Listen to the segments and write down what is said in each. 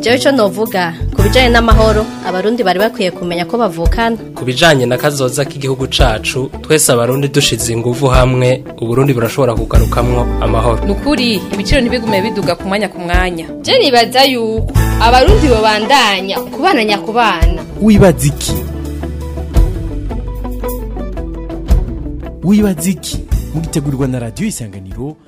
jewe ico novuga ku bijyanye n'amahoro abarundi bari bakwiye kumenya ko bavukana ku bijanye na kazoza k'igihugu cacu twese abarundi dushize inguvu hamwe uburundi burashobora kugarukamwo amahoro nukuri ibiciro ntibigume biduga ku mwanya ku mwanya je nibaza yuko abarundi babandanya kubana nyakubana wibaza iki wibaza iki mugitegurirwa na radiyo isanganiro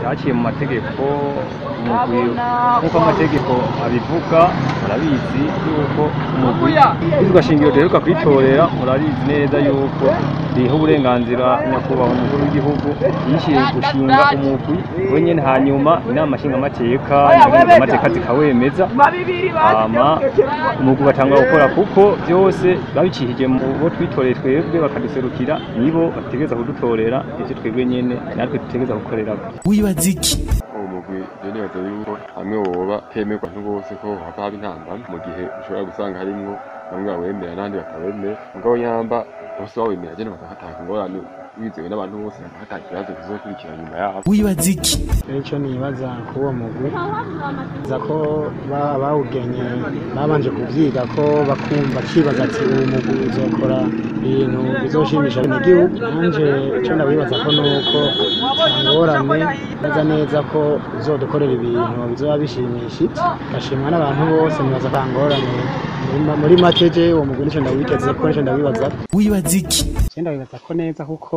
byaciye mu mategeko nk'uko amategeko abivuga murabizi yuko umugwi ugashingiro duheruka kwitorera murabizi neza yuko riha uburenganzira nyakubahwa umukuru w'igihugu yishyiriye gushinga umugwi wenyine hanyuma inama nshingamateka amateka zikawemeza hama umugwi ugatanga gukora kuko byose babicihije mu bo twitoreye twebwe bakaduserukira nibo bategereza kudutorera ivyo twebwe nyene natwe dutegereza gukorera bibaza iki umugwi neza yuko hamwe woba temerwa n'ubose ko haba intambara mu gihe ushobora gusanga harimwo bamwe bawemera n'abandi batabemera mugabo nyamba bose bawemera agenda bakahataha ingorane bitewe n'abantu bose nta kibazo kizokurikira nyuma yabo wibaza iki icyo nibaza kuri uwo mugwi za ko bawugenye babanje kuvyiga ko bakumva kibaza ati uwo mugwi uzokora ibintu bizoshimisha abanyagihugu nanje icyo ndabibaza ko nuko ngorane neza neza ko uzodukorera ibintu bizoba bishimishije gashimwa n'abantu bose nibaza ko ngorane muri make je uwo mugwi nico ndawibaza kuko nico ndawibaza wibaza iki je ndawibaza ko neza kuko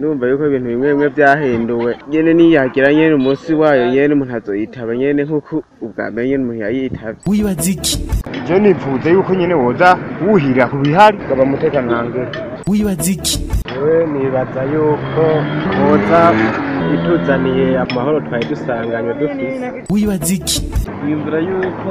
numva yuko ibintu bimwe bimwe byahinduwe nyene niyagira nyene umunsi wayo nyene umuntu azoyitaba nyene nk'uko ubwa mbere nyene wibaza iki je nifuza yuko nyene woza wuhirira ku bihari ukaba umutekanange wibaza iki jewe nibaza yuko boza ituzaniye amahoro twari dusanganywe dufise wibaza iki yumvira yuko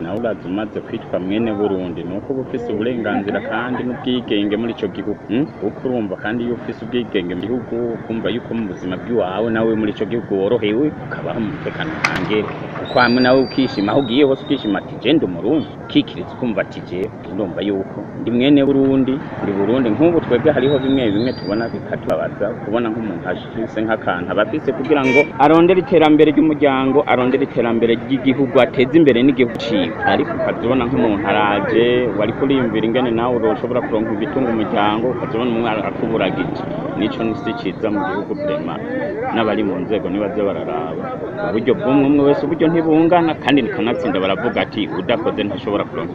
nawe uraza umaze kwitwa mwene burundi ni uko uba ufise uburenganzira kandi n'ubwigenge muri icyo gihugu kuko hmm? urumva kandi kandi iyo ufise ubwigenge mu gihugu ukumva yuko mu buzima bw'iwawe nawe muri icyo gihugu worohewe ukabaho mu mutekano ukange kwama ukishima aho ugiye hose ukishima ati je umurundi ukikiritse ukumva ati jewe ndumva yuko ndi mwene burundi ndi burundi nk'ubu twebwe hariho bimwe bimwe tubona bikatubabaza kubona nk'umuntu ashise nk'akantu aba afise kugira ngo arondere iterambere ry'umuryango arondere iterambere ry'igihugu ateze imbere n'igihugu ciwe ariko ukazibona nk'umuntu araje wari uriyumvira ingane nawe ushobora kuronka ibitunga umuryango ukazibona umwe arakuburagiza nico nisi ciza mu gihugu vrema n'abari mu nzego nibaze bararaba uburyo bw'umwe umwe wese uburyo ntibungana kandi ntikanatsinda baravuga ati udakoze ntashobora kuronka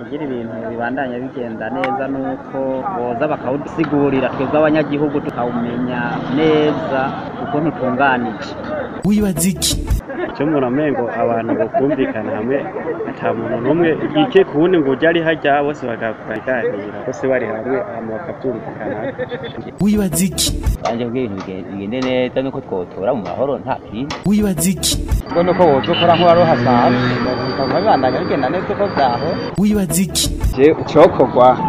ibintu bibandanya bigenda neza nuko boza bakawusigurira twebwe abanyagihugu tukawumenya neza ukuntu utunganije wibaza icyo umuntu amengo abantu bakumvikana hamwe nta muntu n'umwe yike ku wundi ngo ujye ari hajya bose bakaganira bose bari hamwe hama bakabyumvikana wibaza iki nanjye bwira ibintu bigende neza nuko twotora mu mahoro nta kindi wibaza iki ubwo nuko wocokora nk'uwari uhasanzwe bikaguma bibandanya bigenda neza uko byaho wibaza iki je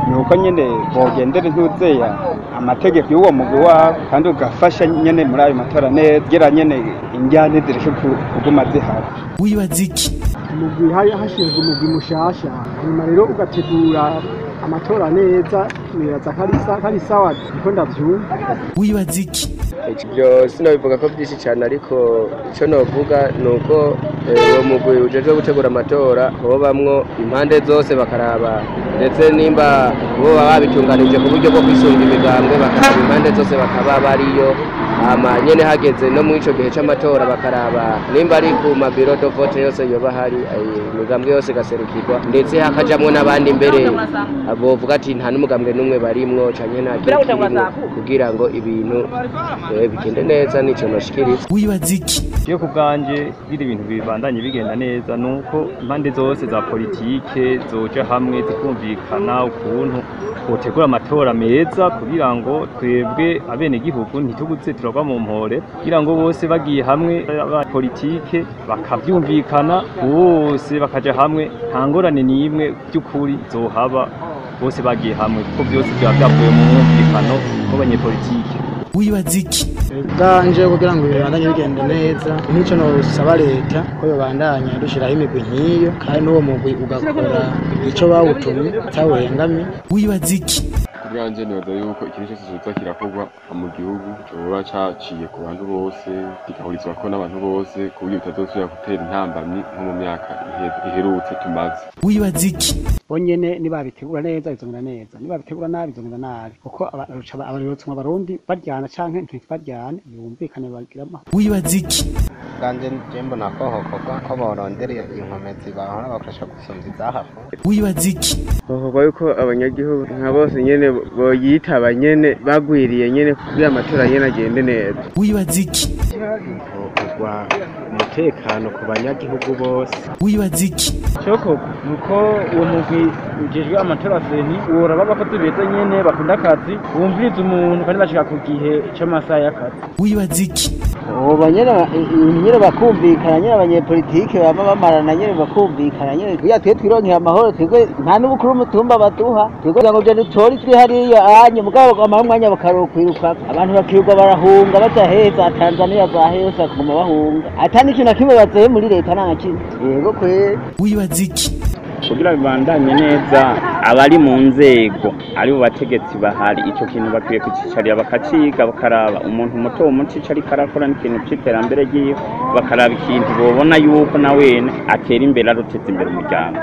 ni uko nyene bogendera intuzeya amategeko y'uwo mugwi wabo kandi ugafasha nyene muri ayo matora neza kugira nyene injyane zireke kuguma zihaba wibaza iki umugwi hashinzwe umugwi mushasha nyuma rero ugategura amatora neza nibaza ko ari sawa niko ndavyumva wibaza iki ibyo sinabivuga ko byinshi cyane ariko icyo navuga ni uko eh, uwo mugwi ujejwe gutegura amatora bamwo impande zose bakaraba ndetse nimba bo babitunganije ku buryo bwo kwisunga imigambwe bakaraba impande zose bakaba bariyo hama nyene hageze no muri ico gihe c'amatora bakaraba nimba ari ku mabiro do yose yoba hari eh, imigambwe yose igaserukirwa ndetse hakajamwo n'abandi mbere bovuga ati nta n'umugambwe n'umwe barimwo canke nta kirimo kugira ngo ibintu eh, bigende neza nico noshikiriza wibaza iki yo ku bwanje biri ibintu bibandanye bigenda neza nuko impande zose za politiki zoja hamwe zikumvikana ukuntu botegura amatora meza kugira ngo twebwe abenegihugu ntituguze tura bikorwa kugira ngo bose bagiye hamwe politike bakabyumvikana bose bakajya hamwe nta ngorane n'imwe by'ukuri zohaba bose bagiye hamwe kuko byose byaba byavuye mu mwumvikano w'abanyepolitike wibaza iki ubwanje kugira ngo bibandanye bigenda neza n'icyo ntusaba leta ko bibandanya dushyiraho imigwi nk'iyo kandi n'uwo mugwi ugakora icyo bawutumye atawuhengamye wibaza iki ubwanjye nibaza yuko ikintu cyose kiza kirakorwa mu gihugu cyoba cyaciye ku bantu bose ko n'abantu bose ku buryo bitazosubira gutera intambamyi nko mu myaka iherutse tumaze wibaza iki bo nyene nibabitegura neza bizogenda neza nibabitegura nabi bizogenda nabi kuko abarutsi mu baryana canke ntibaryane yumvikane bagira amahoro wibaza iki bwanje je mbona ko hokorwa ko borondera inkomezi bahora bakoresha gusumva izahafu wibaza iki hokorwa yuko abanyagihugu nka bose nyene boyitaba nyene bagwiriye nyene kugira amatora nyene agende neza wibaza iki kongererwa umutekano ku banyagihugu bose wibaza iki cyoko nuko uwo mugwi ujejwe amatora seni uhora baba ko tubeze nyene bakunda akazi wumviriza umuntu kandi bashika ku gihe cy’amasaha y'akazi wibaza iki ubu nyine bakumvikana nyine abanyepolitike baba bamarana nyine bakumvikana nyine kugira twe twironkeye amahoro twebwe nta n'ubukuru umutumba baduha twebwe kugira ngo byo dutori turi hariya anya mugabo bamara umwanya bakarukwirukaka abantu bakirirwa barahunga badaheza tanzania zaheza kuguma bahunga atani ikintu na kimwe bateye muri leta nta na yego kwe wibaza iki kugira bibandanye neza abari mu nzego ari bo bategetsi bahari icyo kintu bakwiye kucicarira bakaciga bakaraba umuntu muto muto icyo ariko arakora n'ikintu cy'iterambere ry'iwe bakaraba ikintu babona yuko na wene atera imbere arutetse imbere umuryango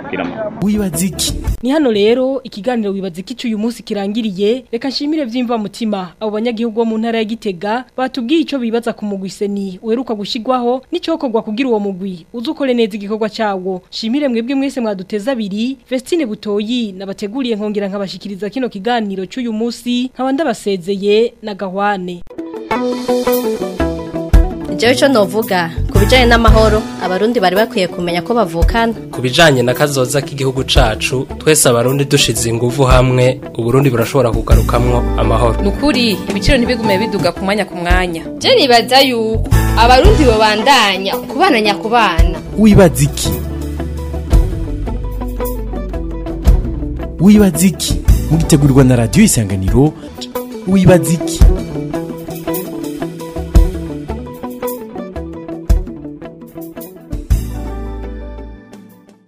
wibaza iki ni hano rero ikiganiro wibaza iki cy'uyu munsi kirangiriye reka nshimire mutima abo banyagihugu bo mu ntara ya gitega batubwiye icyo bibaza ku mugwi seni weruka gushyirwaho n'icyokorwa kugira uwo mugwi uzi neza igikorwa cyawo nshimire mwebwe mwese mwaduteze abiri fesitine butoyi na nabateguriye nkongera nkabashikiriza kino kiganiro cy'uyu munsi nkaba ndabasezeye na gahwane njyewe icyo navuga ku bijyanye n'amahoro abarundi bari bakwiye kumenya ko bavukana ku bijyanye na kazoza k'igihugu cyacu twese abarundi dushize ingufu hamwe uburundi burashobora kugarukamwo amahoro ni ukuri ibiciro ntibigume biduga ku mwanya ku mwanya njye nibaza yuko abarundi babandanya kubana nyakubana wibaza iki wibaza iki mugitegurirwa na radiyo isanganiro wibaza iki